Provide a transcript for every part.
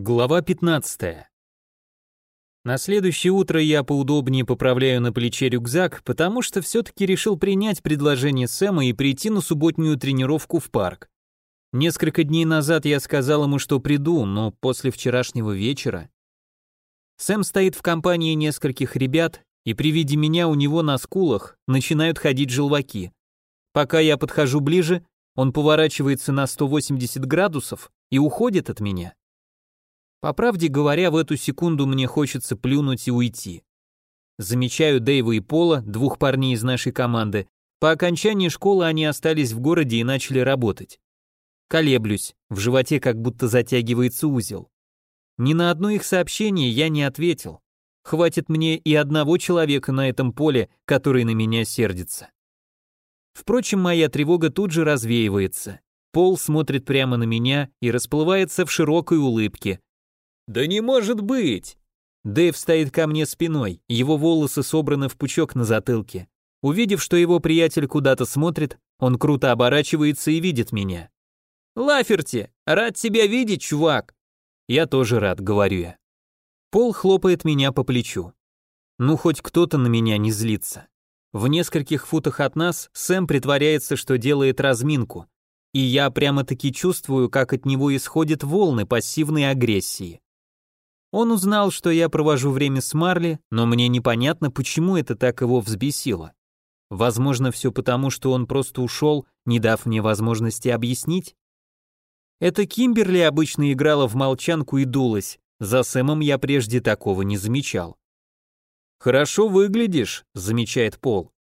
Глава 15. На следующее утро я поудобнее поправляю на плече рюкзак, потому что все-таки решил принять предложение Сэма и прийти на субботнюю тренировку в парк. Несколько дней назад я сказал ему, что приду, но после вчерашнего вечера... Сэм стоит в компании нескольких ребят, и при виде меня у него на скулах начинают ходить желваки. Пока я подхожу ближе, он поворачивается на 180 градусов и уходит от меня. По правде говоря, в эту секунду мне хочется плюнуть и уйти. Замечаю Дэйва и Пола, двух парней из нашей команды. По окончании школы они остались в городе и начали работать. Колеблюсь, в животе как будто затягивается узел. Ни на одно их сообщение я не ответил. Хватит мне и одного человека на этом поле, который на меня сердится. Впрочем, моя тревога тут же развеивается. Пол смотрит прямо на меня и расплывается в широкой улыбке. «Да не может быть!» Дэйв стоит ко мне спиной, его волосы собраны в пучок на затылке. Увидев, что его приятель куда-то смотрит, он круто оборачивается и видит меня. «Лаферти, рад тебя видеть, чувак!» «Я тоже рад», — говорю я. Пол хлопает меня по плечу. Ну, хоть кто-то на меня не злится. В нескольких футах от нас Сэм притворяется, что делает разминку, и я прямо-таки чувствую, как от него исходят волны пассивной агрессии. Он узнал, что я провожу время с Марли, но мне непонятно, почему это так его взбесило. Возможно, все потому, что он просто ушел, не дав мне возможности объяснить. Это Кимберли обычно играла в молчанку и дулась, за Сэмом я прежде такого не замечал. «Хорошо выглядишь», — замечает Пол.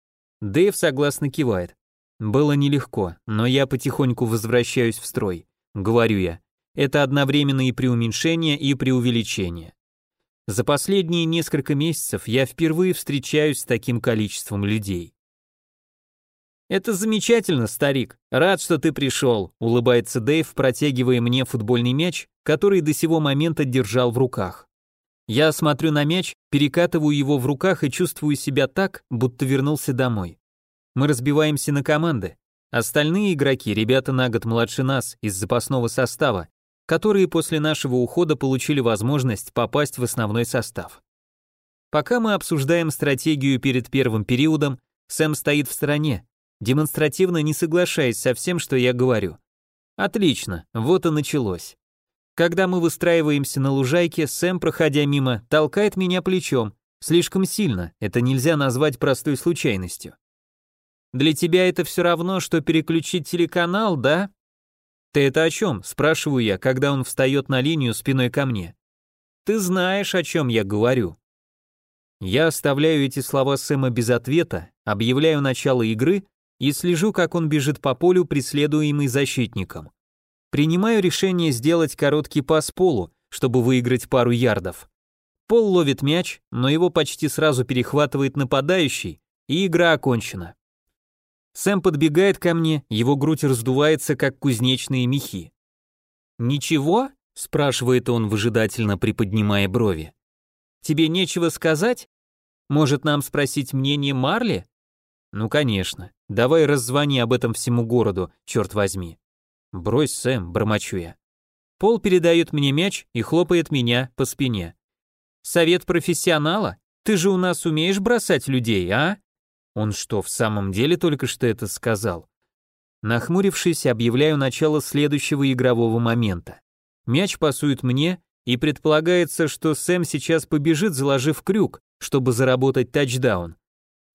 Дэйв согласно кивает. Было нелегко, но я потихоньку возвращаюсь в строй. Говорю я. Это одновременно и преуменьшение, и преувеличение. За последние несколько месяцев я впервые встречаюсь с таким количеством людей. «Это замечательно, старик. Рад, что ты пришел», — улыбается Дэйв, протягивая мне футбольный мяч, который до сего момента держал в руках. Я смотрю на мяч, перекатываю его в руках и чувствую себя так, будто вернулся домой. Мы разбиваемся на команды. Остальные игроки, ребята на год младше нас, из запасного состава, которые после нашего ухода получили возможность попасть в основной состав. Пока мы обсуждаем стратегию перед первым периодом, Сэм стоит в стороне, демонстративно не соглашаясь со всем, что я говорю. Отлично, вот и началось. Когда мы выстраиваемся на лужайке, Сэм, проходя мимо, толкает меня плечом. Слишком сильно, это нельзя назвать простой случайностью. Для тебя это все равно, что переключить телеканал, да? «Ты это о чем?» – спрашиваю я, когда он встает на линию спиной ко мне. «Ты знаешь, о чем я говорю». Я оставляю эти слова Сэма без ответа, объявляю начало игры и слежу, как он бежит по полю, преследуемый защитником. Принимаю решение сделать короткий пас Полу, чтобы выиграть пару ярдов. Пол ловит мяч, но его почти сразу перехватывает нападающий, и игра окончена. Сэм подбегает ко мне, его грудь раздувается, как кузнечные мехи. «Ничего?» – спрашивает он, выжидательно приподнимая брови. «Тебе нечего сказать? Может, нам спросить мнение Марли?» «Ну, конечно. Давай раззвони об этом всему городу, черт возьми». «Брось, Сэм», – бормочу я. Пол передает мне мяч и хлопает меня по спине. «Совет профессионала? Ты же у нас умеешь бросать людей, а?» Он что, в самом деле только что это сказал? Нахмурившись, объявляю начало следующего игрового момента. Мяч пасует мне, и предполагается, что Сэм сейчас побежит, заложив крюк, чтобы заработать тачдаун.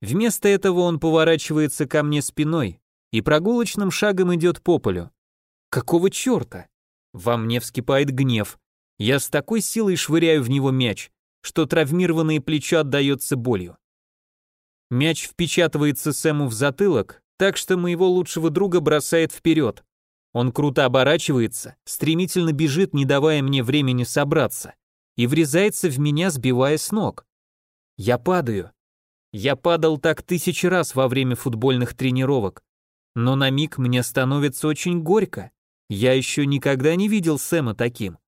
Вместо этого он поворачивается ко мне спиной и прогулочным шагом идет по полю. Какого черта? Во мне вскипает гнев. Я с такой силой швыряю в него мяч, что травмированное плечо отдается болью. Мяч впечатывается Сэму в затылок, так что моего лучшего друга бросает вперед. Он круто оборачивается, стремительно бежит, не давая мне времени собраться, и врезается в меня, сбивая с ног. Я падаю. Я падал так тысячи раз во время футбольных тренировок, но на миг мне становится очень горько. Я еще никогда не видел Сэма таким.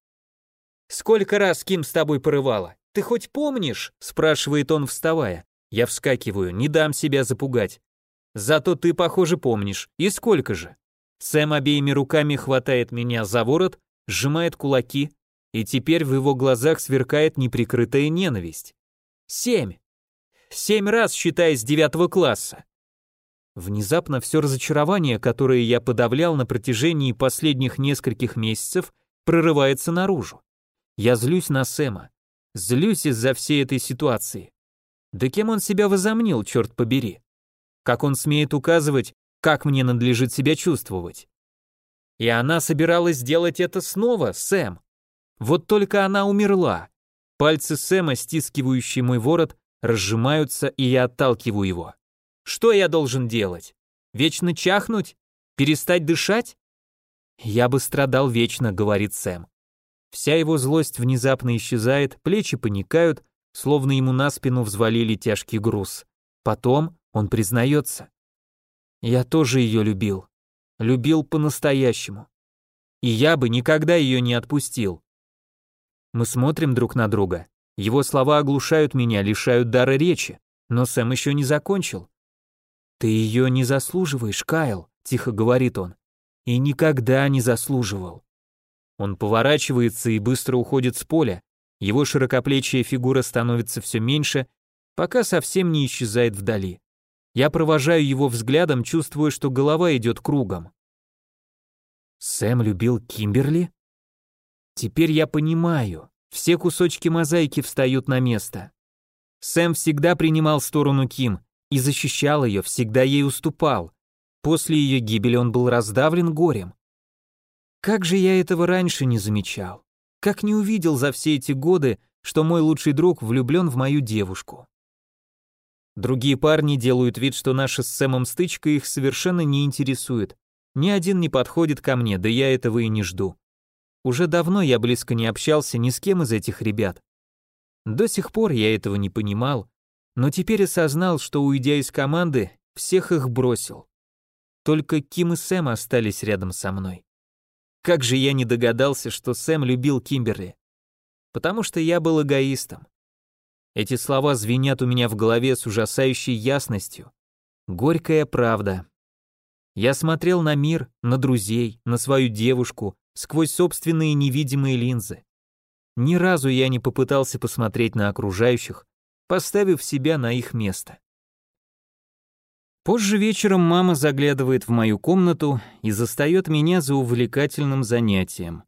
«Сколько раз Ким с тобой порывала? Ты хоть помнишь?» – спрашивает он, вставая. Я вскакиваю, не дам себя запугать. Зато ты, похоже, помнишь. И сколько же? Сэм обеими руками хватает меня за ворот, сжимает кулаки. и теперь в его глазах сверкает неприкрытая ненависть. Семь. Семь раз, считая с девятого класса. Внезапно все разочарование, которое я подавлял на протяжении последних нескольких месяцев, прорывается наружу. Я злюсь на Сэма. Злюсь из-за всей этой ситуации. Да кем он себя возомнил, черт побери? Как он смеет указывать, как мне надлежит себя чувствовать? И она собиралась сделать это снова, Сэм. Вот только она умерла. Пальцы Сэма, стискивающие мой ворот, разжимаются, и я отталкиваю его. Что я должен делать? Вечно чахнуть? Перестать дышать? Я бы страдал вечно, говорит Сэм. Вся его злость внезапно исчезает, плечи паникают, словно ему на спину взвалили тяжкий груз. Потом он признается. Я тоже ее любил. Любил по-настоящему. И я бы никогда ее не отпустил. Мы смотрим друг на друга. Его слова оглушают меня, лишают дара речи. Но Сэм еще не закончил. «Ты ее не заслуживаешь, Кайл», — тихо говорит он. «И никогда не заслуживал». Он поворачивается и быстро уходит с поля. Его широкоплечья фигура становится все меньше, пока совсем не исчезает вдали. Я провожаю его взглядом, чувствуя, что голова идет кругом. Сэм любил Кимберли? Теперь я понимаю. Все кусочки мозаики встают на место. Сэм всегда принимал сторону Ким, и защищал ее, всегда ей уступал. После ее гибели он был раздавлен горем. Как же я этого раньше не замечал? Как не увидел за все эти годы, что мой лучший друг влюблен в мою девушку? Другие парни делают вид, что наша с Сэмом стычка их совершенно не интересует. Ни один не подходит ко мне, да я этого и не жду. Уже давно я близко не общался ни с кем из этих ребят. До сих пор я этого не понимал, но теперь осознал, что уйдя из команды, всех их бросил. Только Ким и Сэм остались рядом со мной. Как же я не догадался, что Сэм любил Кимберли. Потому что я был эгоистом. Эти слова звенят у меня в голове с ужасающей ясностью. Горькая правда. Я смотрел на мир, на друзей, на свою девушку, сквозь собственные невидимые линзы. Ни разу я не попытался посмотреть на окружающих, поставив себя на их место. Позже вечером мама заглядывает в мою комнату и застает меня за увлекательным занятием.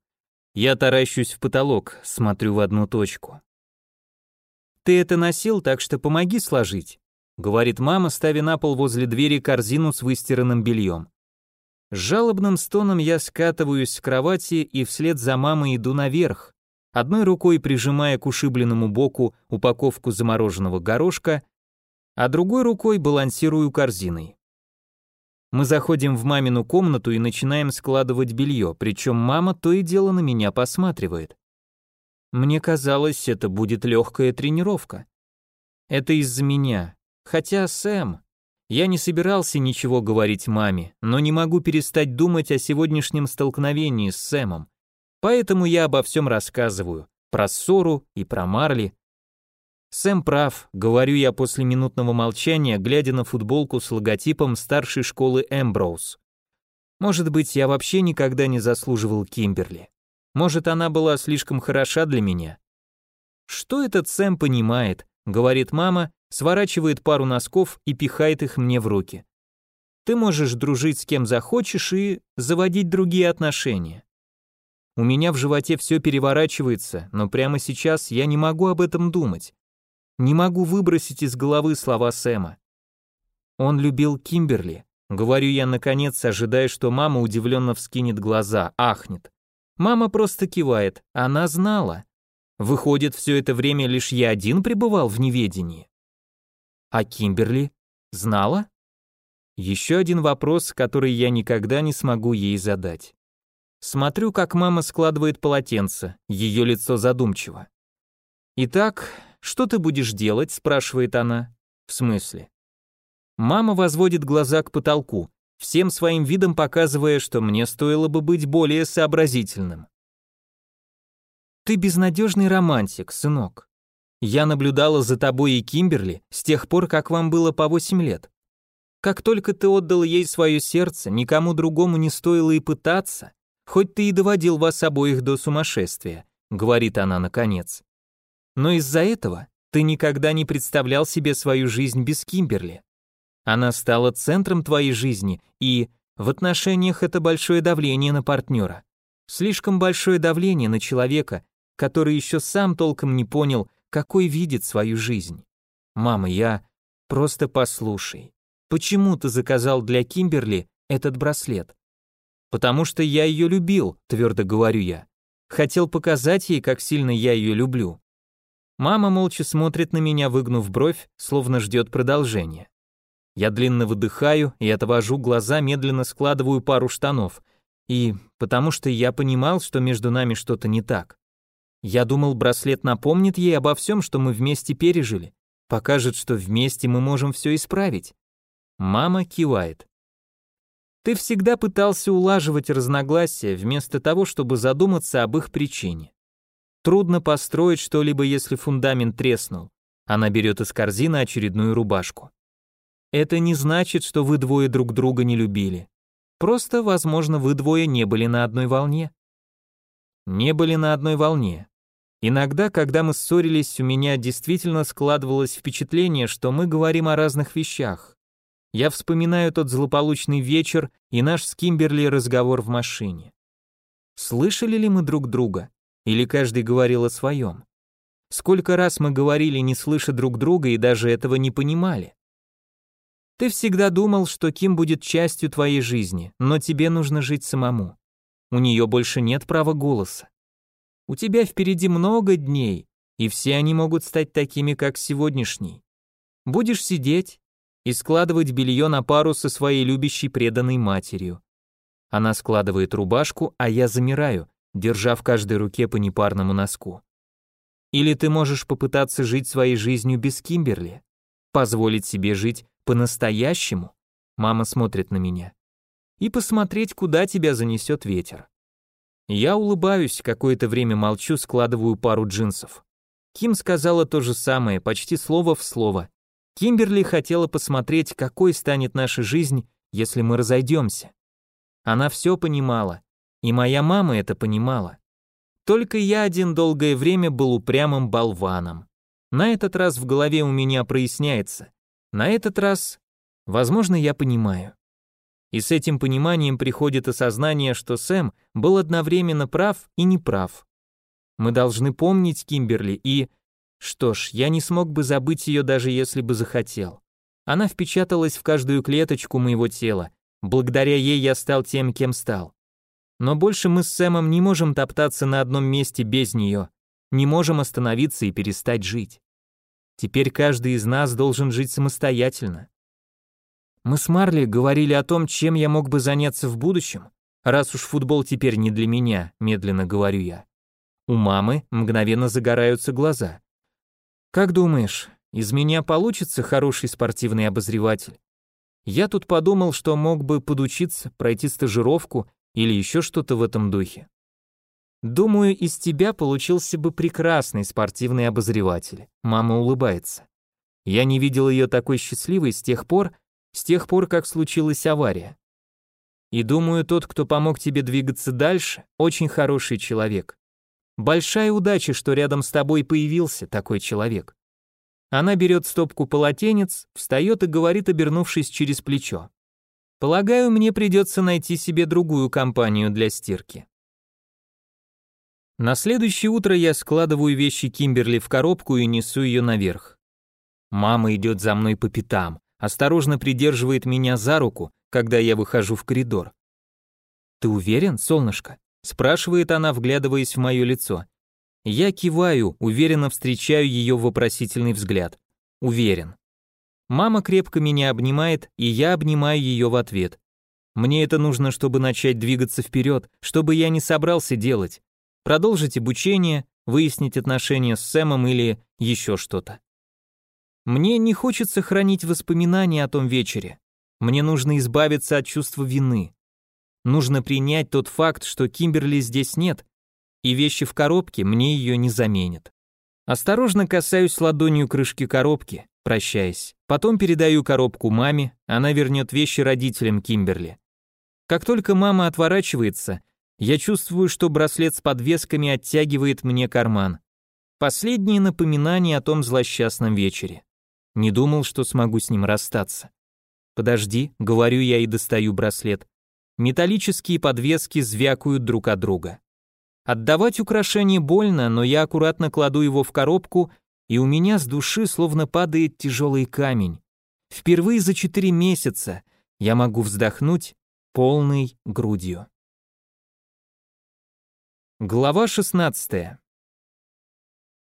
Я таращусь в потолок, смотрю в одну точку. «Ты это носил, так что помоги сложить», — говорит мама, ставя на пол возле двери корзину с выстиранным бельем. С жалобным стоном я скатываюсь с кровати и вслед за мамой иду наверх, одной рукой прижимая к ушибленному боку упаковку замороженного горошка, а другой рукой балансирую корзиной. Мы заходим в мамину комнату и начинаем складывать белье, причем мама то и дело на меня посматривает. Мне казалось, это будет легкая тренировка. Это из-за меня. Хотя, Сэм, я не собирался ничего говорить маме, но не могу перестать думать о сегодняшнем столкновении с Сэмом. Поэтому я обо всем рассказываю, про ссору и про Марли. Сэм прав, говорю я после минутного молчания, глядя на футболку с логотипом старшей школы Эмброуз. Может быть, я вообще никогда не заслуживал Кимберли. Может, она была слишком хороша для меня. Что этот Сэм понимает, говорит мама, сворачивает пару носков и пихает их мне в руки. Ты можешь дружить с кем захочешь и заводить другие отношения. У меня в животе все переворачивается, но прямо сейчас я не могу об этом думать. Не могу выбросить из головы слова Сэма. Он любил Кимберли. Говорю я наконец, ожидая, что мама удивленно вскинет глаза, ахнет. Мама просто кивает, она знала. Выходит, все это время лишь я один пребывал в неведении. А Кимберли знала? Еще один вопрос, который я никогда не смогу ей задать. Смотрю, как мама складывает полотенце, ее лицо задумчиво. «Итак, что ты будешь делать?» – спрашивает она. «В смысле?» Мама возводит глаза к потолку, всем своим видом показывая, что мне стоило бы быть более сообразительным. «Ты безнадежный романтик, сынок. Я наблюдала за тобой и Кимберли с тех пор, как вам было по восемь лет. Как только ты отдал ей свое сердце, никому другому не стоило и пытаться, Хоть ты и доводил вас обоих до сумасшествия, говорит она наконец. Но из-за этого ты никогда не представлял себе свою жизнь без Кимберли. Она стала центром твоей жизни, и в отношениях это большое давление на партнера. Слишком большое давление на человека, который еще сам толком не понял, какой видит свою жизнь. Мама, я... Просто послушай. Почему ты заказал для Кимберли этот браслет? Потому что я ее любил, твердо говорю я. Хотел показать ей, как сильно я ее люблю. Мама молча смотрит на меня, выгнув бровь, словно ждет продолжения. Я длинно выдыхаю и отвожу глаза, медленно складываю пару штанов. И потому что я понимал, что между нами что-то не так. Я думал, браслет напомнит ей обо всем, что мы вместе пережили, покажет, что вместе мы можем все исправить. Мама кивает. Ты всегда пытался улаживать разногласия вместо того, чтобы задуматься об их причине. Трудно построить что-либо, если фундамент треснул. Она берет из корзины очередную рубашку. Это не значит, что вы двое друг друга не любили. Просто, возможно, вы двое не были на одной волне. Не были на одной волне. Иногда, когда мы ссорились, у меня действительно складывалось впечатление, что мы говорим о разных вещах. Я вспоминаю тот злополучный вечер и наш с Кимберли разговор в машине. Слышали ли мы друг друга? Или каждый говорил о своем? Сколько раз мы говорили, не слыша друг друга, и даже этого не понимали? Ты всегда думал, что Ким будет частью твоей жизни, но тебе нужно жить самому. У нее больше нет права голоса. У тебя впереди много дней, и все они могут стать такими, как сегодняшний. Будешь сидеть, и складывать белье на пару со своей любящей преданной матерью. Она складывает рубашку, а я замираю, держа в каждой руке по непарному носку. Или ты можешь попытаться жить своей жизнью без Кимберли, позволить себе жить по-настоящему. Мама смотрит на меня. И посмотреть, куда тебя занесет ветер. Я улыбаюсь, какое-то время молчу, складываю пару джинсов. Ким сказала то же самое, почти слово в слово. Кимберли хотела посмотреть, какой станет наша жизнь, если мы разойдемся. Она все понимала, и моя мама это понимала. Только я один долгое время был упрямым болваном. На этот раз в голове у меня проясняется. На этот раз, возможно, я понимаю. И с этим пониманием приходит осознание, что Сэм был одновременно прав и неправ. Мы должны помнить Кимберли и что ж, я не смог бы забыть ее даже если бы захотел. Она впечаталась в каждую клеточку моего тела. Благодаря ей я стал тем, кем стал. Но больше мы с Сэмом не можем топтаться на одном месте без нее. Не можем остановиться и перестать жить. Теперь каждый из нас должен жить самостоятельно. Мы с Марли говорили о том, чем я мог бы заняться в будущем, раз уж футбол теперь не для меня, медленно говорю я. У мамы мгновенно загораются глаза. Как думаешь, из меня получится хороший спортивный обозреватель? Я тут подумал, что мог бы подучиться, пройти стажировку или еще что-то в этом духе. Думаю, из тебя получился бы прекрасный спортивный обозреватель. Мама улыбается. Я не видел ее такой счастливой с тех пор, с тех пор, как случилась авария. И думаю, тот, кто помог тебе двигаться дальше, очень хороший человек. Большая удача, что рядом с тобой появился такой человек. Она берет стопку полотенец, встает и говорит, обернувшись через плечо. Полагаю, мне придется найти себе другую компанию для стирки. На следующее утро я складываю вещи Кимберли в коробку и несу ее наверх. Мама идет за мной по пятам, осторожно придерживает меня за руку, когда я выхожу в коридор. «Ты уверен, солнышко?» спрашивает она, вглядываясь в мое лицо. Я киваю, уверенно встречаю ее вопросительный взгляд. Уверен. Мама крепко меня обнимает, и я обнимаю ее в ответ. Мне это нужно, чтобы начать двигаться вперед, чтобы я не собрался делать. Продолжить обучение, выяснить отношения с Сэмом или еще что-то. Мне не хочется хранить воспоминания о том вечере. Мне нужно избавиться от чувства вины. Нужно принять тот факт, что Кимберли здесь нет, и вещи в коробке мне ее не заменят. Осторожно касаюсь ладонью крышки коробки, прощаясь. Потом передаю коробку маме, она вернет вещи родителям Кимберли. Как только мама отворачивается, Я чувствую, что браслет с подвесками оттягивает мне карман. Последнее напоминание о том злосчастном вечере. Не думал, что смогу с ним расстаться. Подожди, говорю я и достаю браслет. Металлические подвески звякают друг от друга. Отдавать украшение больно, но я аккуратно кладу его в коробку, и у меня с души словно падает тяжелый камень. Впервые за четыре месяца я могу вздохнуть полной грудью. Глава 16.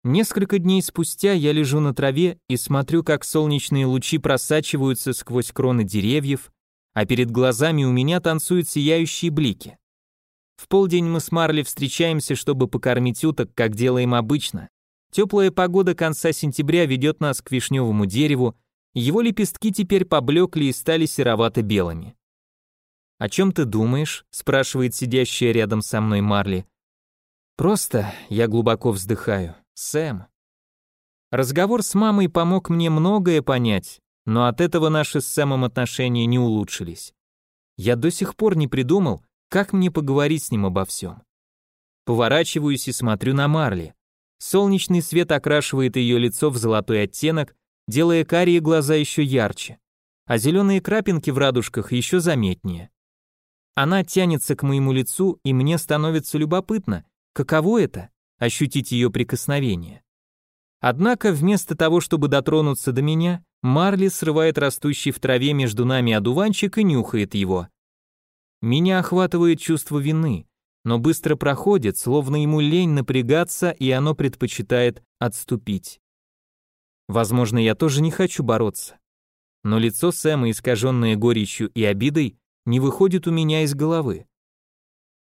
Несколько дней спустя я лежу на траве и смотрю, как солнечные лучи просачиваются сквозь кроны деревьев, а перед глазами у меня танцуют сияющие блики. В полдень мы с Марли встречаемся, чтобы покормить уток, как делаем обычно. Теплая погода конца сентября ведет нас к вишневому дереву, его лепестки теперь поблекли и стали серовато-белыми. «О чем ты думаешь?» – спрашивает сидящая рядом со мной Марли. Просто я глубоко вздыхаю. Сэм. Разговор с мамой помог мне многое понять, но от этого наши с Сэмом отношения не улучшились. Я до сих пор не придумал, как мне поговорить с ним обо всем. Поворачиваюсь и смотрю на Марли. Солнечный свет окрашивает ее лицо в золотой оттенок, делая карие глаза еще ярче, а зеленые крапинки в радужках еще заметнее. Она тянется к моему лицу, и мне становится любопытно, Каково это — ощутить ее прикосновение? Однако вместо того, чтобы дотронуться до меня, Марли срывает растущий в траве между нами одуванчик и нюхает его. Меня охватывает чувство вины, но быстро проходит, словно ему лень напрягаться, и оно предпочитает отступить. Возможно, я тоже не хочу бороться. Но лицо Сэма, искаженное горечью и обидой, не выходит у меня из головы.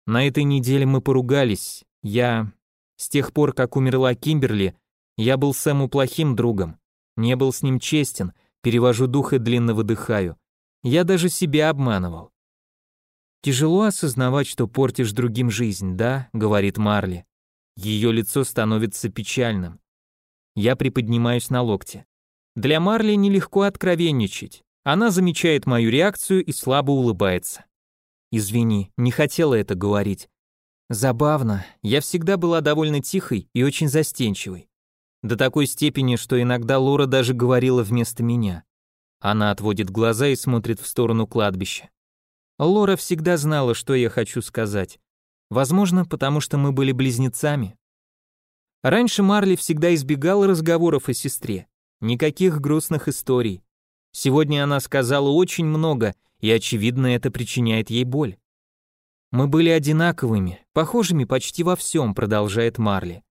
На этой неделе мы поругались, я... С тех пор, как умерла Кимберли, я был Сэму плохим другом. Не был с ним честен, перевожу дух и длинно выдыхаю. Я даже себя обманывал. Тяжело осознавать, что портишь другим жизнь, да, говорит Марли. Ее лицо становится печальным. Я приподнимаюсь на локте. Для Марли нелегко откровенничать. Она замечает мою реакцию и слабо улыбается. Извини, не хотела это говорить. Забавно, я всегда была довольно тихой и очень застенчивой. До такой степени, что иногда Лора даже говорила вместо меня. Она отводит глаза и смотрит в сторону кладбища. Лора всегда знала, что я хочу сказать. Возможно, потому что мы были близнецами. Раньше Марли всегда избегала разговоров о сестре. Никаких грустных историй. Сегодня она сказала очень много, и очевидно, это причиняет ей боль. Мы были одинаковыми, похожими почти во всем, продолжает Марли.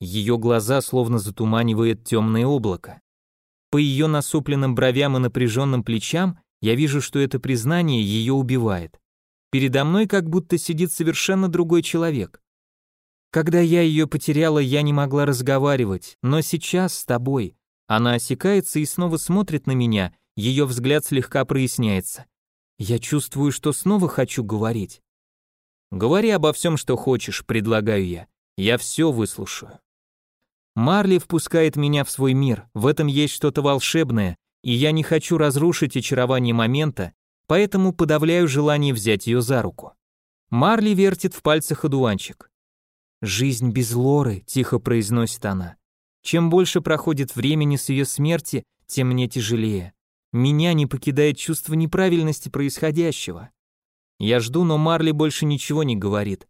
Ее глаза словно затуманивает темное облако. По ее насупленным бровям и напряженным плечам я вижу, что это признание ее убивает. Передо мной как будто сидит совершенно другой человек. Когда я ее потеряла, я не могла разговаривать, но сейчас с тобой. Она осекается и снова смотрит на меня, ее взгляд слегка проясняется. Я чувствую, что снова хочу говорить. Говори обо всем, что хочешь, предлагаю я. Я все выслушаю. Марли впускает меня в свой мир, в этом есть что-то волшебное, и я не хочу разрушить очарование момента, поэтому подавляю желание взять ее за руку. Марли вертит в пальцах одуванчик. «Жизнь без Лоры», — тихо произносит она. «Чем больше проходит времени с ее смерти, тем мне тяжелее. Меня не покидает чувство неправильности происходящего. Я жду, но Марли больше ничего не говорит.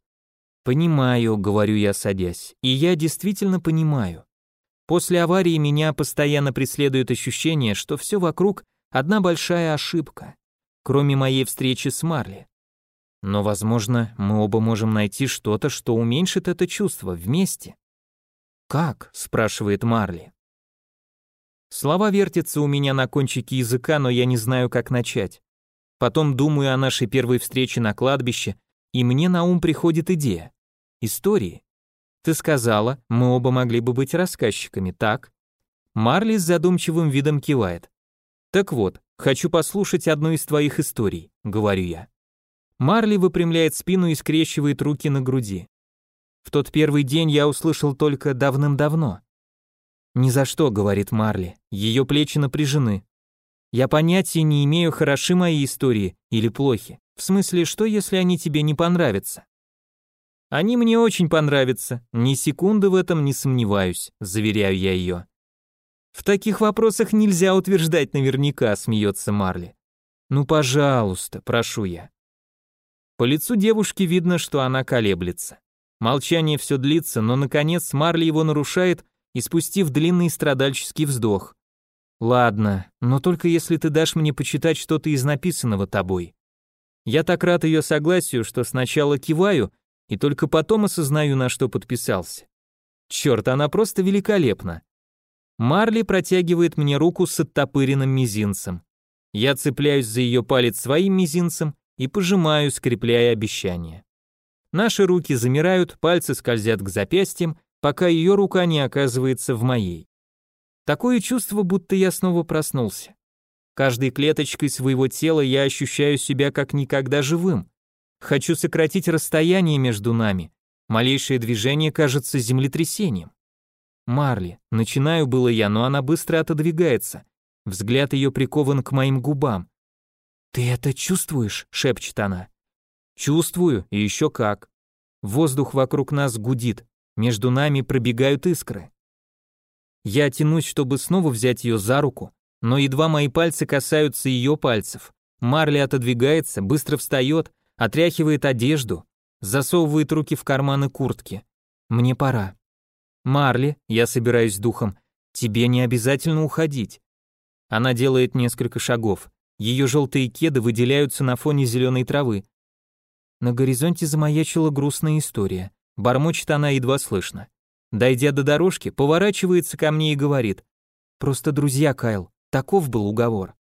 Понимаю, говорю я, садясь, и я действительно понимаю. После аварии меня постоянно преследует ощущение, что все вокруг одна большая ошибка, кроме моей встречи с Марли. Но, возможно, мы оба можем найти что-то, что уменьшит это чувство вместе. «Как?» — спрашивает Марли. Слова вертятся у меня на кончике языка, но я не знаю, как начать. Потом думаю о нашей первой встрече на кладбище, и мне на ум приходит идея. Истории. Ты сказала, мы оба могли бы быть рассказчиками, так? Марли с задумчивым видом кивает. Так вот, хочу послушать одну из твоих историй, говорю я. Марли выпрямляет спину и скрещивает руки на груди. В тот первый день я услышал только давным-давно. «Ни за что», — говорит Марли, ее плечи напряжены. Я понятия не имею, хороши мои истории или плохи. В смысле, что если они тебе не понравятся? Они мне очень понравятся, ни секунды в этом не сомневаюсь, заверяю я ее. В таких вопросах нельзя утверждать наверняка, смеется Марли. Ну, пожалуйста, прошу я. По лицу девушки видно, что она колеблется. Молчание все длится, но наконец Марли его нарушает, испустив длинный страдальческий вздох. Ладно, но только если ты дашь мне почитать что-то из написанного тобой. Я так рад ее согласию, что сначала киваю и только потом осознаю, на что подписался. Черт, она просто великолепна. Марли протягивает мне руку с оттопыренным мизинцем. Я цепляюсь за ее палец своим мизинцем и пожимаю, скрепляя обещание. Наши руки замирают, пальцы скользят к запястьям, пока ее рука не оказывается в моей. Такое чувство, будто я снова проснулся. Каждой клеточкой своего тела я ощущаю себя как никогда живым. Хочу сократить расстояние между нами. Малейшее движение кажется землетрясением. Марли. Начинаю было я, но она быстро отодвигается. Взгляд ее прикован к моим губам. «Ты это чувствуешь?» — шепчет она. «Чувствую, и еще как». Воздух вокруг нас гудит, между нами пробегают искры. Я тянусь, чтобы снова взять ее за руку, но едва мои пальцы касаются ее пальцев. Марли отодвигается, быстро встает, отряхивает одежду, засовывает руки в карманы куртки. Мне пора. «Марли, я собираюсь с духом, тебе не обязательно уходить». Она делает несколько шагов. Ее желтые кеды выделяются на фоне зеленой травы. На горизонте замаячила грустная история. Бормочет она едва слышно. Дойдя до дорожки, поворачивается ко мне и говорит. «Просто друзья, Кайл, таков был уговор».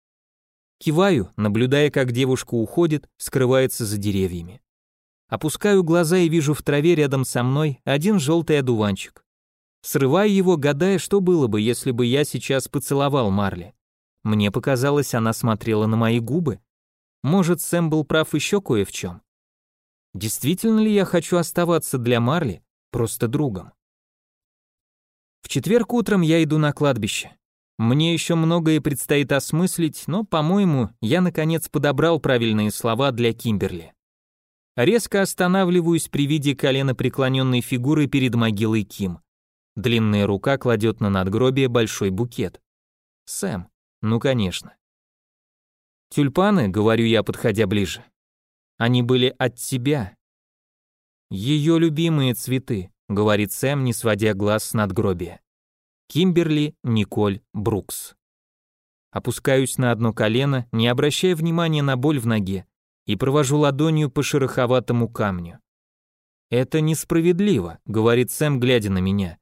Киваю, наблюдая, как девушка уходит, скрывается за деревьями. Опускаю глаза и вижу в траве рядом со мной один желтый одуванчик. Срываю его, гадая, что было бы, если бы я сейчас поцеловал Марли. Мне показалось, она смотрела на мои губы. Может, Сэм был прав еще кое в чем. Действительно ли я хочу оставаться для Марли просто другом? В четверг утром я иду на кладбище. Мне еще многое предстоит осмыслить, но, по-моему, я наконец подобрал правильные слова для Кимберли. Резко останавливаюсь при виде колено преклоненной фигуры перед могилой Ким. Длинная рука кладет на надгробие большой букет. Сэм, ну конечно. Тюльпаны, говорю я, подходя ближе. Они были от тебя. Ее любимые цветы, говорит Сэм, не сводя глаз с надгробия. Кимберли Николь Брукс. Опускаюсь на одно колено, не обращая внимания на боль в ноге, и провожу ладонью по шероховатому камню. «Это несправедливо», — говорит Сэм, глядя на меня.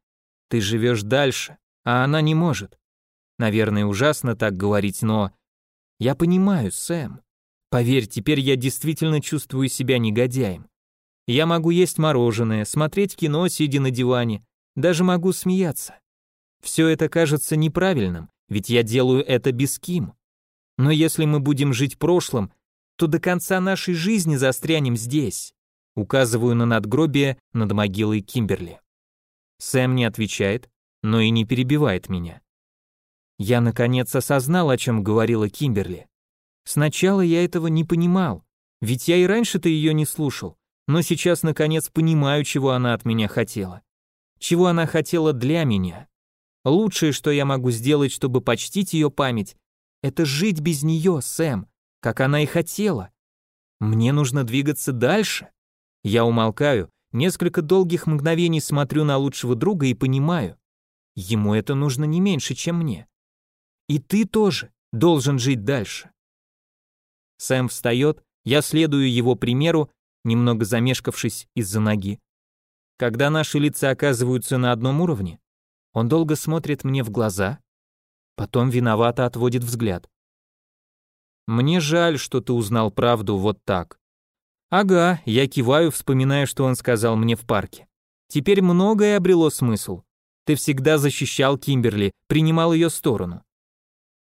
Ты живешь дальше, а она не может. Наверное, ужасно так говорить, но... Я понимаю, Сэм. Поверь, теперь я действительно чувствую себя негодяем. Я могу есть мороженое, смотреть кино, сидя на диване, даже могу смеяться. Все это кажется неправильным, ведь я делаю это без Ким. Но если мы будем жить прошлым, то до конца нашей жизни застрянем здесь. Указываю на надгробие над могилой Кимберли. Сэм не отвечает, но и не перебивает меня. Я наконец осознал, о чем говорила Кимберли. Сначала я этого не понимал, ведь я и раньше-то ее не слушал, но сейчас наконец понимаю, чего она от меня хотела. Чего она хотела для меня. Лучшее, что я могу сделать, чтобы почтить ее память, это жить без нее, Сэм, как она и хотела. Мне нужно двигаться дальше. Я умолкаю, Несколько долгих мгновений смотрю на лучшего друга и понимаю, ему это нужно не меньше, чем мне. И ты тоже должен жить дальше. Сэм встает, я следую его примеру, немного замешкавшись из-за ноги. Когда наши лица оказываются на одном уровне, он долго смотрит мне в глаза, потом виновато отводит взгляд. Мне жаль, что ты узнал правду вот так. Ага, я киваю, вспоминая, что он сказал мне в парке. Теперь многое обрело смысл. Ты всегда защищал Кимберли, принимал ее сторону.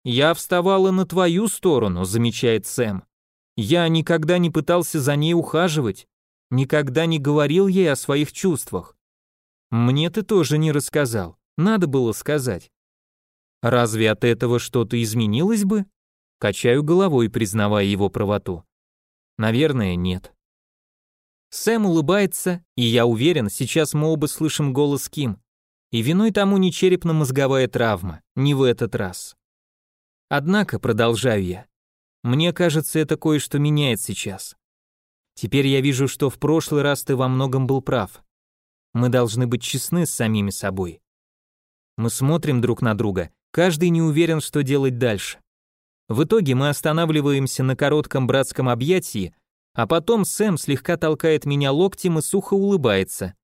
Я вставала на твою сторону, замечает Сэм. Я никогда не пытался за ней ухаживать, никогда не говорил ей о своих чувствах. Мне ты тоже не рассказал, надо было сказать. Разве от этого что-то изменилось бы? Качаю головой, признавая его правоту. Наверное, нет. Сэм улыбается, и я уверен, сейчас мы оба слышим голос Ким. И виной тому не черепно-мозговая травма, не в этот раз. Однако, продолжаю я, мне кажется, это кое-что меняет сейчас. Теперь я вижу, что в прошлый раз ты во многом был прав. Мы должны быть честны с самими собой. Мы смотрим друг на друга, каждый не уверен, что делать дальше. В итоге мы останавливаемся на коротком братском объятии, а потом Сэм слегка толкает меня локтем и сухо улыбается.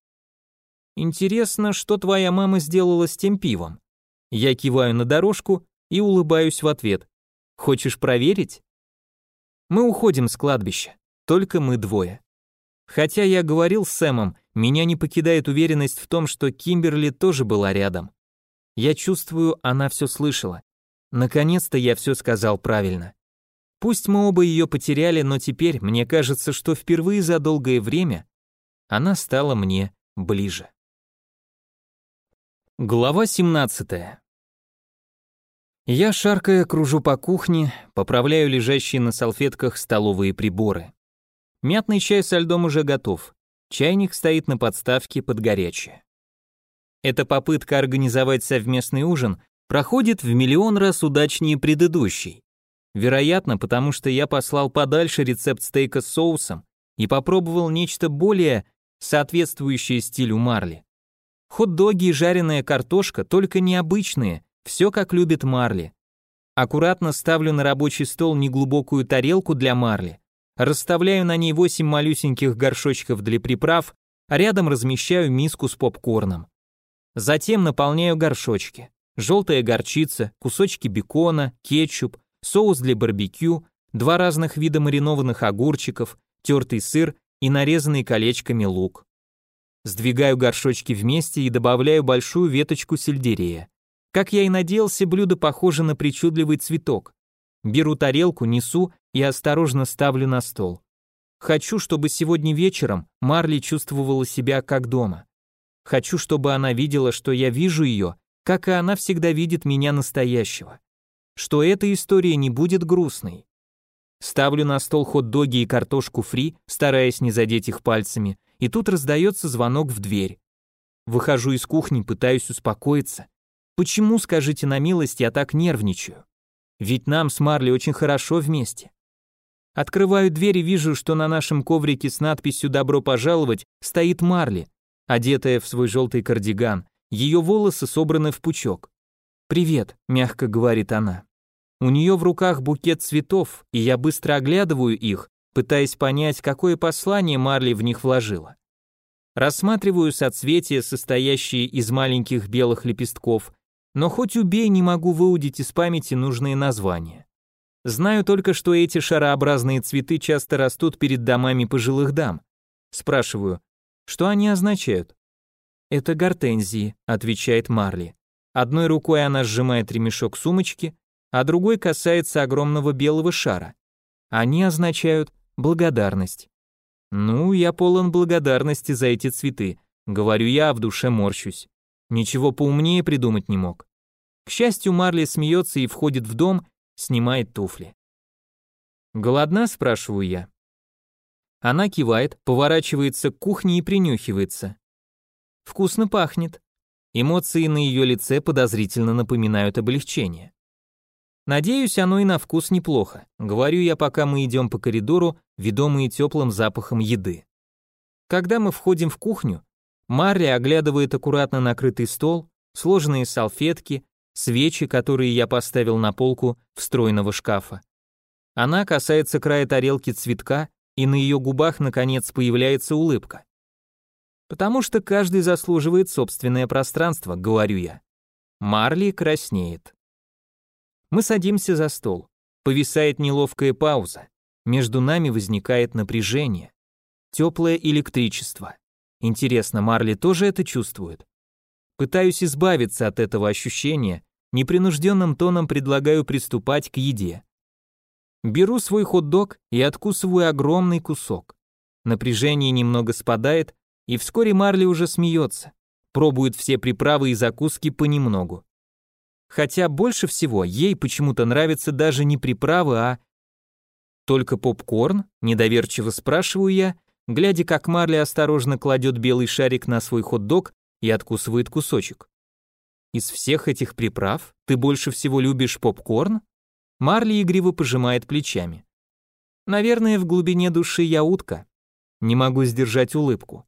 «Интересно, что твоя мама сделала с тем пивом?» Я киваю на дорожку и улыбаюсь в ответ. «Хочешь проверить?» Мы уходим с кладбища, только мы двое. Хотя я говорил с Сэмом, меня не покидает уверенность в том, что Кимберли тоже была рядом. Я чувствую, она все слышала. Наконец-то я все сказал правильно. Пусть мы оба ее потеряли, но теперь мне кажется, что впервые за долгое время она стала мне ближе. Глава 17. Я, шаркая, кружу по кухне, поправляю лежащие на салфетках столовые приборы. Мятный чай со льдом уже готов. Чайник стоит на подставке под горячее. Эта попытка организовать совместный ужин проходит в миллион раз удачнее предыдущей. Вероятно, потому что я послал подальше рецепт стейка с соусом и попробовал нечто более соответствующее стилю Марли. Хот-доги и жареная картошка только необычные, все как любит Марли. Аккуратно ставлю на рабочий стол неглубокую тарелку для Марли, расставляю на ней 8 малюсеньких горшочков для приправ, а рядом размещаю миску с попкорном. Затем наполняю горшочки. Желтая горчица, кусочки бекона, кетчуп, соус для барбекю, два разных вида маринованных огурчиков, тертый сыр и нарезанный колечками лук. Сдвигаю горшочки вместе и добавляю большую веточку сельдерея. Как я и надеялся, блюдо похоже на причудливый цветок. Беру тарелку, несу и осторожно ставлю на стол. Хочу, чтобы сегодня вечером Марли чувствовала себя как дома. Хочу, чтобы она видела, что я вижу ее, как и она всегда видит меня настоящего что эта история не будет грустной. Ставлю на стол хот-доги и картошку фри, стараясь не задеть их пальцами, и тут раздается звонок в дверь. Выхожу из кухни, пытаюсь успокоиться. Почему, скажите на милость, я так нервничаю? Ведь нам с Марли очень хорошо вместе. Открываю дверь и вижу, что на нашем коврике с надписью «Добро пожаловать» стоит Марли, одетая в свой желтый кардиган, ее волосы собраны в пучок. «Привет», — мягко говорит она. У нее в руках букет цветов, и я быстро оглядываю их, пытаясь понять, какое послание Марли в них вложила. Рассматриваю соцветия, состоящие из маленьких белых лепестков, но хоть убей, не могу выудить из памяти нужные названия. Знаю только, что эти шарообразные цветы часто растут перед домами пожилых дам. Спрашиваю, что они означают? «Это гортензии», — отвечает Марли. Одной рукой она сжимает ремешок сумочки, а другой касается огромного белого шара. Они означают благодарность. Ну, я полон благодарности за эти цветы, говорю я, а в душе морщусь. Ничего поумнее придумать не мог. К счастью, Марли смеется и входит в дом, снимает туфли. «Голодна?» – спрашиваю я. Она кивает, поворачивается к кухне и принюхивается. «Вкусно пахнет», Эмоции на ее лице подозрительно напоминают облегчение. Надеюсь, оно и на вкус неплохо, говорю я, пока мы идем по коридору, ведомые теплым запахом еды. Когда мы входим в кухню, Марли оглядывает аккуратно накрытый стол, сложенные салфетки, свечи, которые я поставил на полку встроенного шкафа. Она касается края тарелки цветка, и на ее губах наконец появляется улыбка. Потому что каждый заслуживает собственное пространство, говорю я. Марли краснеет. Мы садимся за стол. Повисает неловкая пауза. Между нами возникает напряжение. Теплое электричество. Интересно, Марли тоже это чувствует? Пытаюсь избавиться от этого ощущения, непринужденным тоном предлагаю приступать к еде. Беру свой хот-дог и откусываю огромный кусок. Напряжение немного спадает, и вскоре Марли уже смеется, пробует все приправы и закуски понемногу. Хотя больше всего ей почему-то нравятся даже не приправы, а... Только попкорн? Недоверчиво спрашиваю я, глядя, как Марли осторожно кладет белый шарик на свой хот-дог и откусывает кусочек. Из всех этих приправ ты больше всего любишь попкорн? Марли игриво пожимает плечами. Наверное, в глубине души я утка. Не могу сдержать улыбку.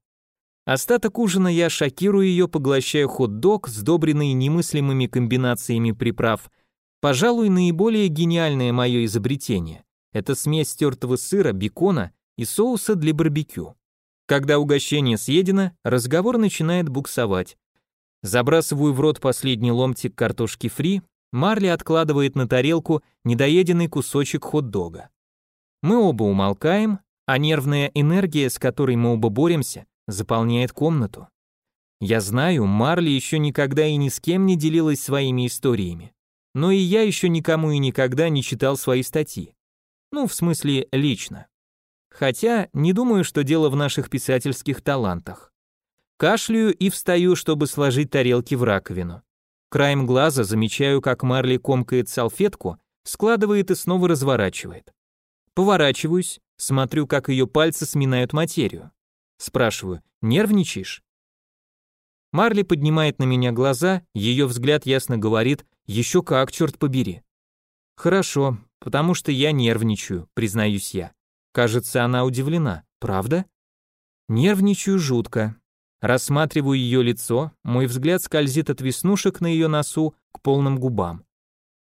Остаток ужина я шокирую ее, поглощая хот-дог, сдобренный немыслимыми комбинациями приправ. Пожалуй, наиболее гениальное мое изобретение. Это смесь тертого сыра, бекона и соуса для барбекю. Когда угощение съедено, разговор начинает буксовать. Забрасываю в рот последний ломтик картошки фри, Марли откладывает на тарелку недоеденный кусочек хот-дога. Мы оба умолкаем, а нервная энергия, с которой мы оба боремся, заполняет комнату. Я знаю, Марли еще никогда и ни с кем не делилась своими историями. Но и я еще никому и никогда не читал свои статьи. Ну, в смысле, лично. Хотя, не думаю, что дело в наших писательских талантах. Кашляю и встаю, чтобы сложить тарелки в раковину. Краем глаза замечаю, как Марли комкает салфетку, складывает и снова разворачивает. Поворачиваюсь, смотрю, как ее пальцы сминают материю. Спрашиваю, нервничаешь? Марли поднимает на меня глаза, ее взгляд ясно говорит, еще как, черт побери. Хорошо, потому что я нервничаю, признаюсь я. Кажется, она удивлена. Правда? Нервничаю жутко. Рассматриваю ее лицо, мой взгляд скользит от веснушек на ее носу к полным губам.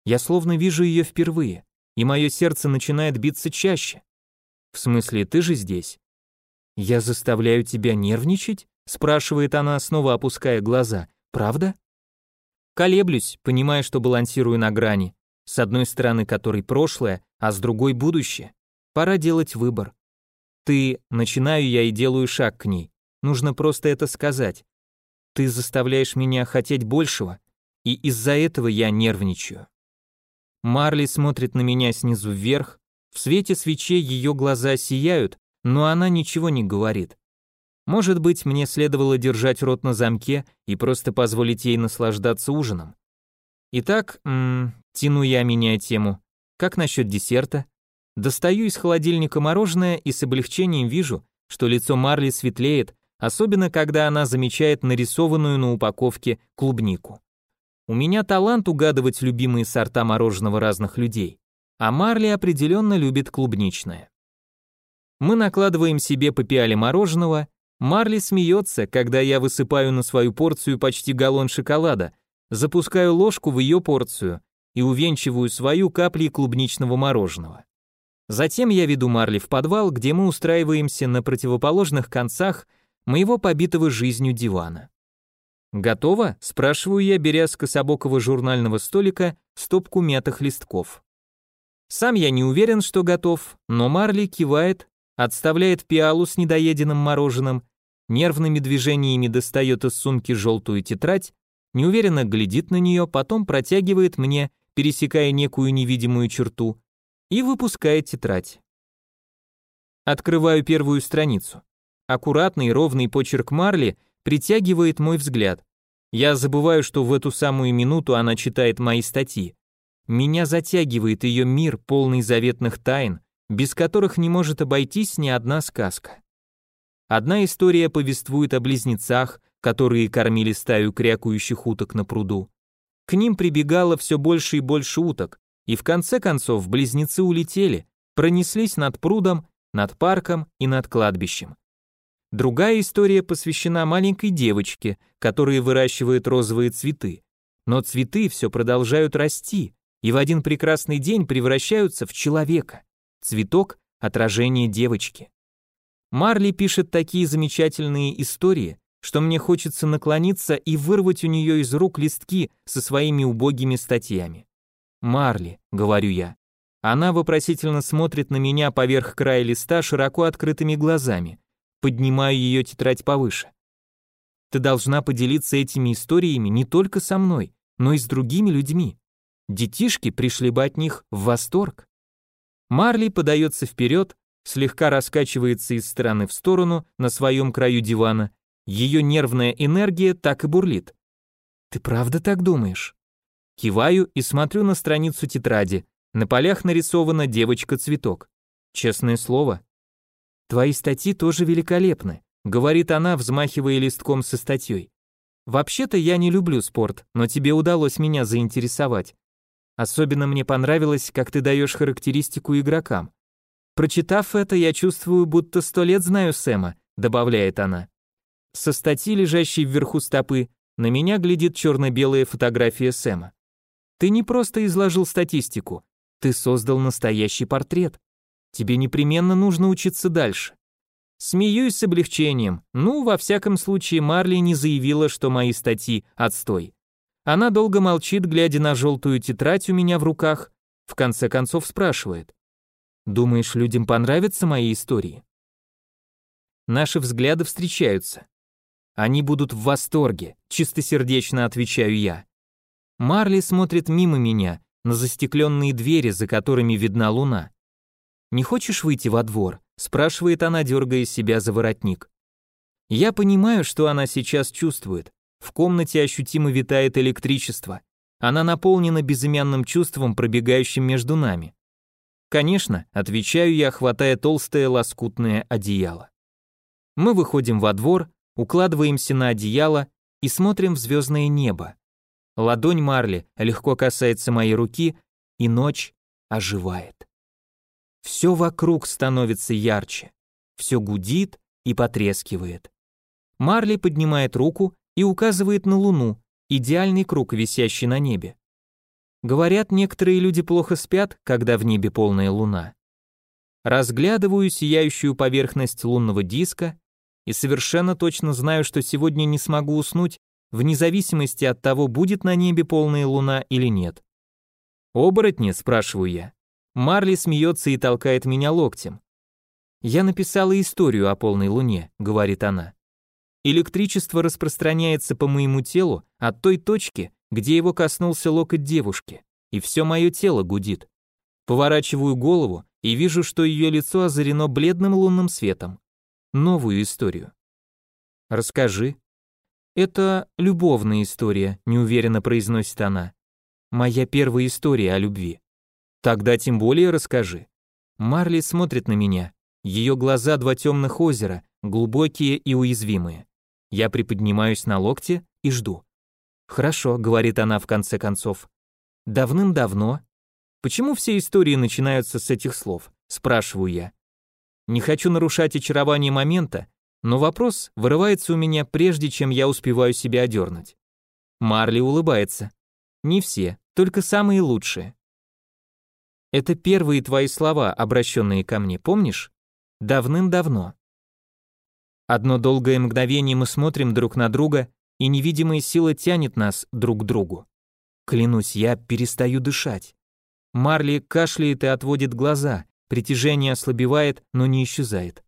Я словно вижу ее впервые, и мое сердце начинает биться чаще. В смысле, ты же здесь? Я заставляю тебя нервничать? спрашивает она, снова опуская глаза. Правда? Колеблюсь, понимая, что балансирую на грани, с одной стороны которой прошлое, а с другой будущее. Пора делать выбор. Ты, начинаю я и делаю шаг к ней. Нужно просто это сказать. Ты заставляешь меня хотеть большего, и из-за этого я нервничаю. Марли смотрит на меня снизу вверх, в свете свечей ее глаза сияют, но она ничего не говорит. Может быть, мне следовало держать рот на замке и просто позволить ей наслаждаться ужином. Итак, м тяну я, меняя тему. Как насчет десерта? Достаю из холодильника мороженое и с облегчением вижу, что лицо Марли светлеет, особенно когда она замечает нарисованную на упаковке клубнику. У меня талант угадывать любимые сорта мороженого разных людей, а Марли определенно любит клубничное. Мы накладываем себе по пиале мороженого, Марли смеется, когда я высыпаю на свою порцию почти галлон шоколада, запускаю ложку в ее порцию и увенчиваю свою каплей клубничного мороженого. Затем я веду Марли в подвал, где мы устраиваемся на противоположных концах моего побитого жизнью дивана. «Готово?» – спрашиваю я, беря с кособокого журнального столика стопку мятых листков. Сам я не уверен, что готов, но Марли кивает, отставляет пиалу с недоеденным мороженым, нервными движениями достает из сумки желтую тетрадь, неуверенно глядит на нее, потом протягивает мне, пересекая некую невидимую черту, и выпускает тетрадь. Открываю первую страницу. Аккуратный ровный почерк Марли притягивает мой взгляд. Я забываю, что в эту самую минуту она читает мои статьи. Меня затягивает ее мир, полный заветных тайн, без которых не может обойтись ни одна сказка. Одна история повествует о близнецах, которые кормили стаю крякающих уток на пруду. К ним прибегало все больше и больше уток, и в конце концов близнецы улетели, пронеслись над прудом, над парком и над кладбищем. Другая история посвящена маленькой девочке, которая выращивает розовые цветы. Но цветы все продолжают расти, и в один прекрасный день превращаются в человека. Цветок — отражение девочки. Марли пишет такие замечательные истории, что мне хочется наклониться и вырвать у нее из рук листки со своими убогими статьями. «Марли», — говорю я. Она вопросительно смотрит на меня поверх края листа широко открытыми глазами. Поднимаю ее тетрадь повыше. Ты должна поделиться этими историями не только со мной, но и с другими людьми. Детишки пришли бы от них в восторг. Марли подается вперед, слегка раскачивается из стороны в сторону на своем краю дивана. Ее нервная энергия так и бурлит. Ты правда так думаешь? Киваю и смотрю на страницу тетради. На полях нарисована девочка-цветок. Честное слово. Твои статьи тоже великолепны, говорит она, взмахивая листком со статьей. Вообще-то я не люблю спорт, но тебе удалось меня заинтересовать. Особенно мне понравилось, как ты даешь характеристику игрокам. Прочитав это, я чувствую, будто сто лет знаю Сэма, добавляет она. Со статьи, лежащей вверху стопы, на меня глядит черно-белая фотография Сэма. Ты не просто изложил статистику, ты создал настоящий портрет. Тебе непременно нужно учиться дальше. Смеюсь с облегчением. Ну, во всяком случае, Марли не заявила, что мои статьи отстой. Она долго молчит, глядя на желтую тетрадь у меня в руках, в конце концов спрашивает. «Думаешь, людям понравятся мои истории?» Наши взгляды встречаются. Они будут в восторге, чистосердечно отвечаю я. Марли смотрит мимо меня, на застекленные двери, за которыми видна луна. «Не хочешь выйти во двор?» – спрашивает она, дергая себя за воротник. Я понимаю, что она сейчас чувствует. В комнате ощутимо витает электричество. Она наполнена безымянным чувством, пробегающим между нами. Конечно, отвечаю я, хватая толстое лоскутное одеяло. Мы выходим во двор, укладываемся на одеяло и смотрим в звездное небо. Ладонь Марли легко касается моей руки, и ночь оживает. Все вокруг становится ярче, все гудит и потрескивает. Марли поднимает руку и указывает на Луну, идеальный круг, висящий на небе. Говорят, некоторые люди плохо спят, когда в небе полная луна. Разглядываю сияющую поверхность лунного диска и совершенно точно знаю, что сегодня не смогу уснуть, вне зависимости от того, будет на небе полная луна или нет. «Оборотни?» – спрашиваю я. Марли смеется и толкает меня локтем. «Я написала историю о полной луне», — говорит она. Электричество распространяется по моему телу от той точки, где его коснулся локоть девушки, и все мое тело гудит. Поворачиваю голову и вижу, что ее лицо озарено бледным лунным светом. Новую историю. «Расскажи». «Это любовная история», — неуверенно произносит она. «Моя первая история о любви». Тогда тем более расскажи. Марли смотрит на меня. Ее глаза два темных озера, глубокие и уязвимые. Я приподнимаюсь на локте и жду. Хорошо, говорит она в конце концов. Давным-давно. Почему все истории начинаются с этих слов? Спрашиваю я. Не хочу нарушать очарование момента, но вопрос вырывается у меня прежде, чем я успеваю себя одернуть. Марли улыбается. Не все, только самые лучшие. Это первые твои слова, обращенные ко мне, помнишь? Давным-давно. Одно долгое мгновение мы смотрим друг на друга, и невидимая сила тянет нас друг к другу. Клянусь, я перестаю дышать. Марли кашляет и отводит глаза, притяжение ослабевает, но не исчезает.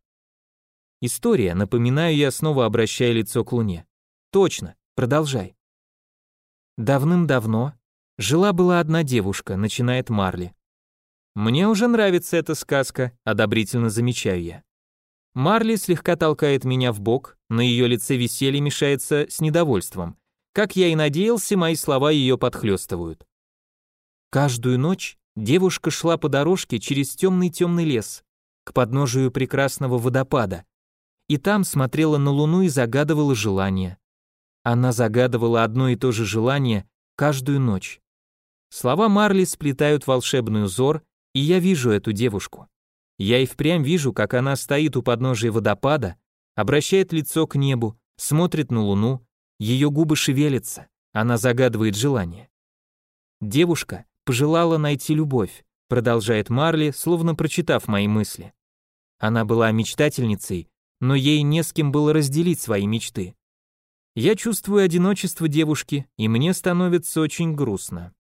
История, напоминаю я, снова обращая лицо к луне. Точно, продолжай. Давным-давно жила-была одна девушка, начинает Марли. «Мне уже нравится эта сказка», — одобрительно замечаю я. Марли слегка толкает меня в бок, на ее лице веселье мешается с недовольством. Как я и надеялся, мои слова ее подхлестывают. Каждую ночь девушка шла по дорожке через темный-темный лес, к подножию прекрасного водопада, и там смотрела на луну и загадывала желание. Она загадывала одно и то же желание каждую ночь. Слова Марли сплетают волшебный узор, и я вижу эту девушку. Я и впрямь вижу, как она стоит у подножия водопада, обращает лицо к небу, смотрит на луну, ее губы шевелятся, она загадывает желание. Девушка пожелала найти любовь, продолжает Марли, словно прочитав мои мысли. Она была мечтательницей, но ей не с кем было разделить свои мечты. Я чувствую одиночество девушки, и мне становится очень грустно.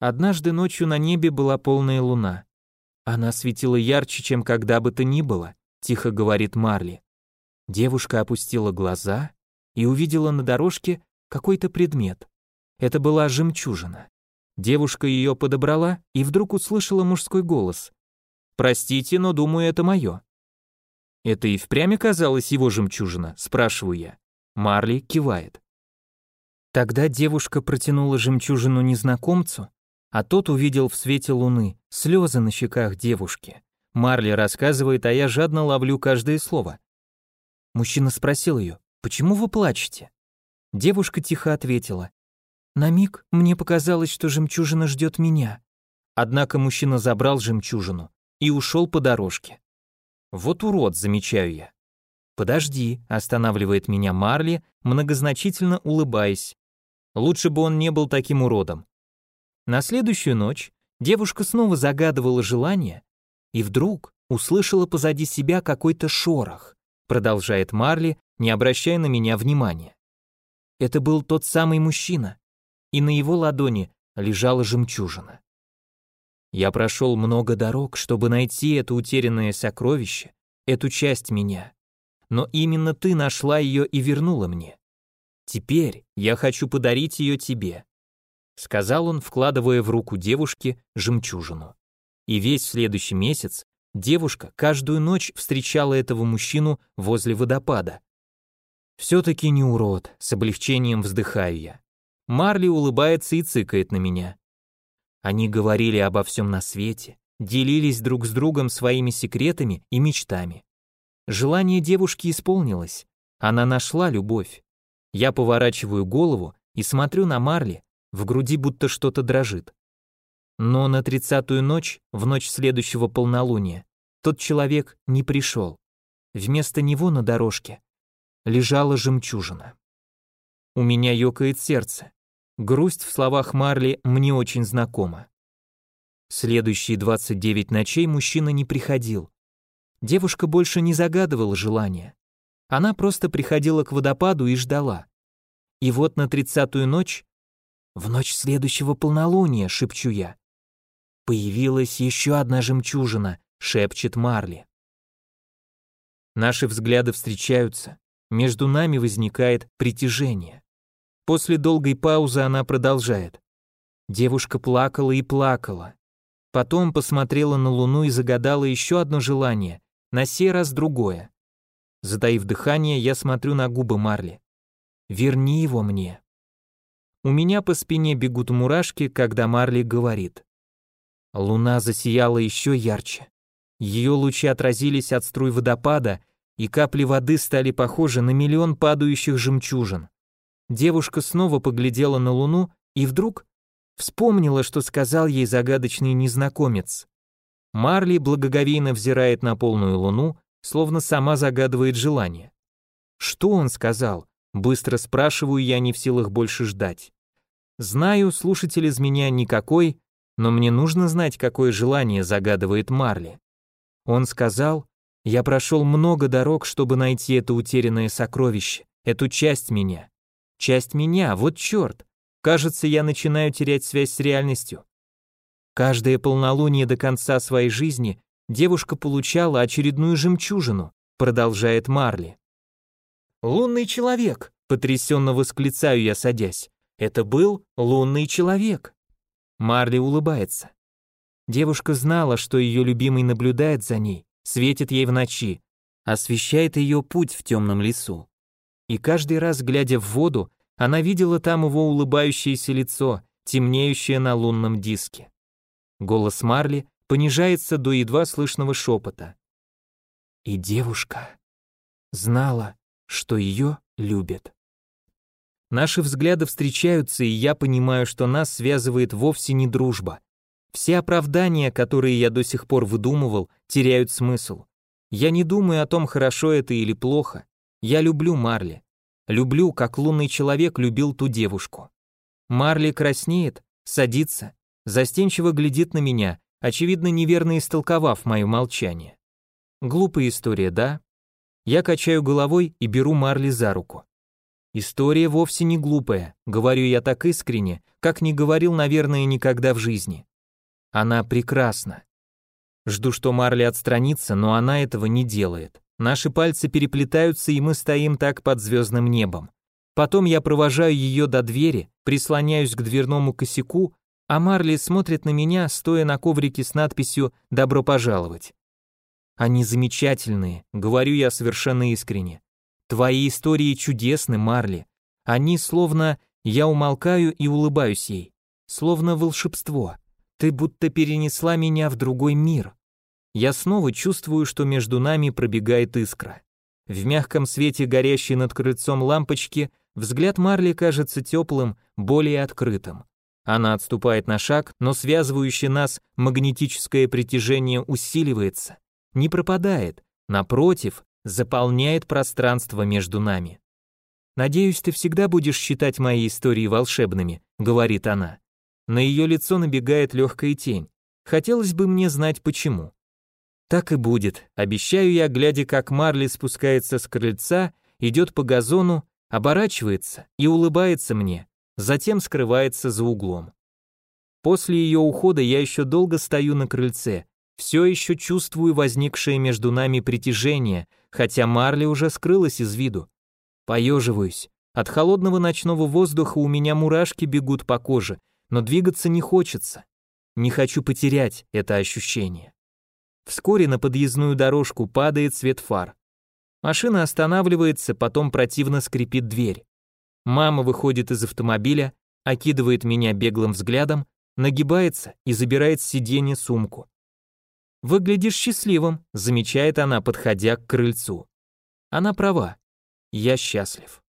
Однажды ночью на небе была полная луна. Она светила ярче, чем когда бы то ни было, тихо говорит Марли. Девушка опустила глаза и увидела на дорожке какой-то предмет. Это была жемчужина. Девушка ее подобрала и вдруг услышала мужской голос. «Простите, но думаю, это мое». «Это и впрямь оказалось его жемчужина?» – спрашиваю я. Марли кивает. Тогда девушка протянула жемчужину незнакомцу, а тот увидел в свете луны слезы на щеках девушки, Марли рассказывает, а я жадно ловлю каждое слово. Мужчина спросил ее, «Почему вы плачете?» Девушка тихо ответила, «На миг мне показалось, что жемчужина ждет меня». Однако мужчина забрал жемчужину и ушел по дорожке. «Вот урод», замечаю я. «Подожди», останавливает меня Марли, многозначительно улыбаясь. Лучше бы он не был таким уродом. На следующую ночь девушка снова загадывала желание, и вдруг услышала позади себя какой-то шорох, продолжает Марли, не обращая на меня внимания. Это был тот самый мужчина, и на его ладони лежала жемчужина. Я прошел много дорог, чтобы найти это утерянное сокровище, эту часть меня. Но именно ты нашла ее и вернула мне. Теперь я хочу подарить ее тебе, сказал он, вкладывая в руку девушки жемчужину. И весь следующий месяц девушка каждую ночь встречала этого мужчину возле водопада. Все-таки не урод, с облегчением вздыхаю я. Марли улыбается и цыкает на меня. Они говорили обо всем на свете, делились друг с другом своими секретами и мечтами. Желание девушки исполнилось. Она нашла любовь. Я поворачиваю голову и смотрю на Марли, в груди будто что-то дрожит. Но на тридцатую ночь, в ночь следующего полнолуния, тот человек не пришел. Вместо него на дорожке лежала жемчужина. У меня ёкает сердце. Грусть в словах Марли мне очень знакома. Следующие 29 ночей мужчина не приходил. Девушка больше не загадывала желания. Она просто приходила к водопаду и ждала. И вот на тридцатую ночь, в ночь следующего полнолуния, шепчу я, появилась еще одна жемчужина, шепчет Марли. Наши взгляды встречаются, между нами возникает притяжение. После долгой паузы она продолжает. Девушка плакала и плакала. Потом посмотрела на луну и загадала еще одно желание, на сей раз другое. Затаив дыхание, я смотрю на губы Марли. «Верни его мне». У меня по спине бегут мурашки, когда Марли говорит. Луна засияла еще ярче. Ее лучи отразились от струй водопада, и капли воды стали похожи на миллион падающих жемчужин. Девушка снова поглядела на луну и вдруг вспомнила, что сказал ей загадочный незнакомец. Марли благоговейно взирает на полную луну, словно сама загадывает желание. Что он сказал? Быстро спрашиваю я, не в силах больше ждать. Знаю, слушатель из меня никакой, но мне нужно знать, какое желание загадывает Марли. Он сказал, я прошел много дорог, чтобы найти это утерянное сокровище, эту часть меня. Часть меня, вот черт. Кажется, я начинаю терять связь с реальностью. Каждое полнолуние до конца своей жизни девушка получала очередную жемчужину, продолжает Марли. «Лунный человек!» — потрясенно восклицаю я, садясь. «Это был лунный человек!» Марли улыбается. Девушка знала, что ее любимый наблюдает за ней, светит ей в ночи, освещает ее путь в темном лесу. И каждый раз, глядя в воду, она видела там его улыбающееся лицо, темнеющее на лунном диске. Голос Марли понижается до едва слышного шепота. И девушка знала, что ее любят. Наши взгляды встречаются, и я понимаю, что нас связывает вовсе не дружба. Все оправдания, которые я до сих пор выдумывал, теряют смысл. Я не думаю о том, хорошо это или плохо. Я люблю Марли. Люблю, как лунный человек любил ту девушку. Марли краснеет, садится, застенчиво глядит на меня, очевидно неверно истолковав мое молчание. Глупая история, да? Я качаю головой и беру Марли за руку. История вовсе не глупая, говорю я так искренне, как не говорил, наверное, никогда в жизни. Она прекрасна. Жду, что Марли отстранится, но она этого не делает. Наши пальцы переплетаются, и мы стоим так под звездным небом. Потом я провожаю ее до двери, прислоняюсь к дверному косяку, а Марли смотрит на меня, стоя на коврике с надписью «Добро пожаловать». Они замечательные, говорю я совершенно искренне. Твои истории чудесны, Марли. Они словно... Я умолкаю и улыбаюсь ей. Словно волшебство. Ты будто перенесла меня в другой мир. я снова чувствую, что между нами пробегает искра. В мягком свете горящей над крыльцом лампочки взгляд Марли кажется теплым, более открытым. Она отступает на шаг, но связывающее нас магнетическое притяжение усиливается, не пропадает, напротив, заполняет пространство между нами. «Надеюсь, ты всегда будешь считать мои истории волшебными», — говорит она. На ее лицо набегает легкая тень. Хотелось бы мне знать почему. Так и будет, обещаю я, глядя, как Марли спускается с крыльца, идет по газону, оборачивается и улыбается мне, затем скрывается за углом. После ее ухода я еще долго стою на крыльце, все еще чувствую возникшее между нами притяжение, хотя Марли уже скрылась из виду. Поеживаюсь. От холодного ночного воздуха у меня мурашки бегут по коже, но двигаться не хочется. Не хочу потерять это ощущение. Вскоре на подъездную дорожку падает свет фар. Машина останавливается, потом противно скрипит дверь. Мама выходит из автомобиля, окидывает меня беглым взглядом, нагибается и забирает с сиденья сумку. «Выглядишь счастливым», — замечает она, подходя к крыльцу. Она права. Я счастлив.